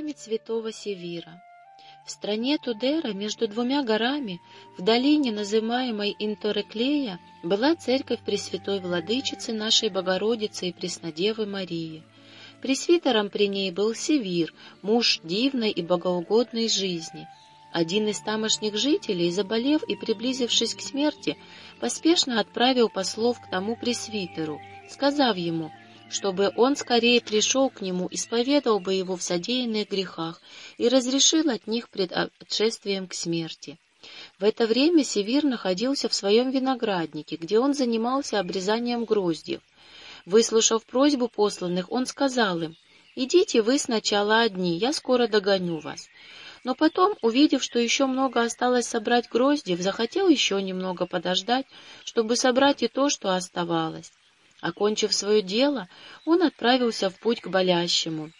память святого Севира. В стране Тудера, между двумя горами, в долине, называемой Интореклея, была церковь Пресвятой Владычицы нашей Богородицы и Преснодевы Марии. Пресвитером при ней был Севир, муж дивной и богоугодной жизни. Один из тамошних жителей, заболев и приблизившись к смерти, поспешно отправил послов к тому пресвитеру, сказав ему — чтобы он скорее пришел к нему, исповедал бы его в содеянных грехах и разрешил от них пред отшествием к смерти. В это время Севир находился в своем винограднике, где он занимался обрезанием гроздьев. Выслушав просьбу посланных, он сказал им, «Идите вы сначала одни, я скоро догоню вас». Но потом, увидев, что еще много осталось собрать гроздьев, захотел еще немного подождать, чтобы собрать и то, что оставалось. Окончив свое дело, он отправился в путь к болящему.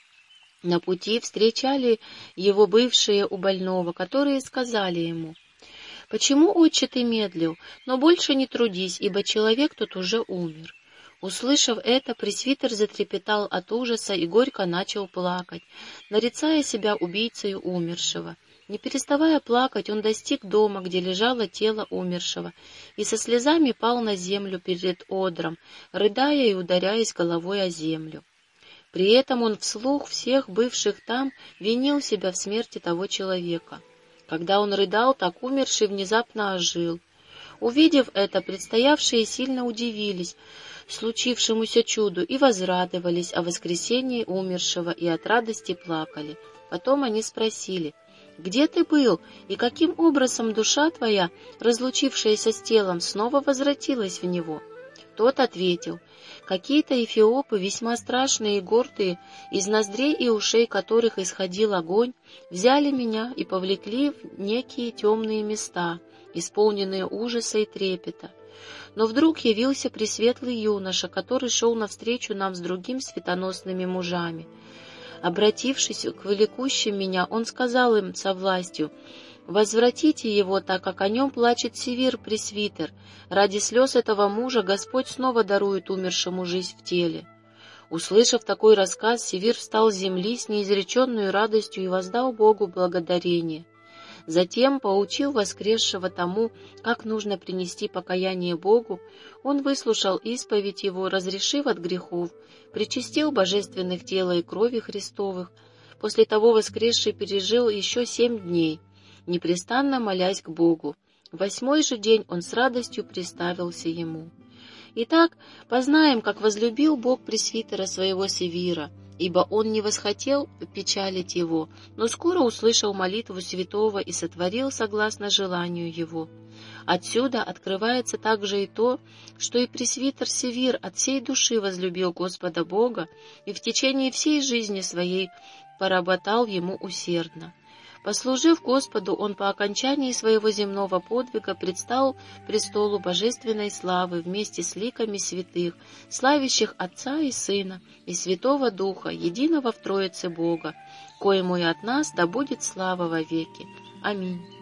На пути встречали его бывшие у больного, которые сказали ему, «Почему, отче, ты медлил? Но больше не трудись, ибо человек тут уже умер». Услышав это, пресвитер затрепетал от ужаса и горько начал плакать, нарицая себя убийцей умершего. Не переставая плакать, он достиг дома, где лежало тело умершего, и со слезами пал на землю перед одром, рыдая и ударяясь головой о землю. При этом он вслух всех бывших там винил себя в смерти того человека. Когда он рыдал, так умерший внезапно ожил. Увидев это, предстоявшие сильно удивились случившемуся чуду и возрадовались о воскресении умершего и от радости плакали. Потом они спросили — где ты был, и каким образом душа твоя, разлучившаяся с телом, снова возвратилась в него?» Тот ответил, «Какие-то эфиопы, весьма страшные и гордые, из ноздрей и ушей которых исходил огонь, взяли меня и повлекли в некие темные места, исполненные ужаса и трепета. Но вдруг явился пресветлый юноша, который шел навстречу нам с другими светоносными мужами, Обратившись к великущим меня, он сказал им со властью, «Возвратите его, так как о нем плачет Севир Пресвитер. Ради слез этого мужа Господь снова дарует умершему жизнь в теле». Услышав такой рассказ, Севир встал с земли с неизреченной радостью и воздал Богу благодарение. Затем поучил воскресшего тому, как нужно принести покаяние Богу, он выслушал исповедь его, разрешив от грехов, причастил божественных тела и крови Христовых. После того воскресший пережил еще семь дней, непрестанно молясь к Богу. Восьмой же день он с радостью приставился ему. Итак, познаем, как возлюбил Бог пресвитера своего Севира, ибо он не восхотел печалить его, но скоро услышал молитву святого и сотворил согласно желанию его. Отсюда открывается также и то, что и пресвитер Севир от всей души возлюбил Господа Бога и в течение всей жизни своей поработал ему усердно. Послужив Господу, он по окончании своего земного подвига предстал престолу божественной славы вместе с ликами святых, славящих Отца и Сына и Святого Духа, единого в Троице Бога, коему и от нас да будет слава во веки. Аминь.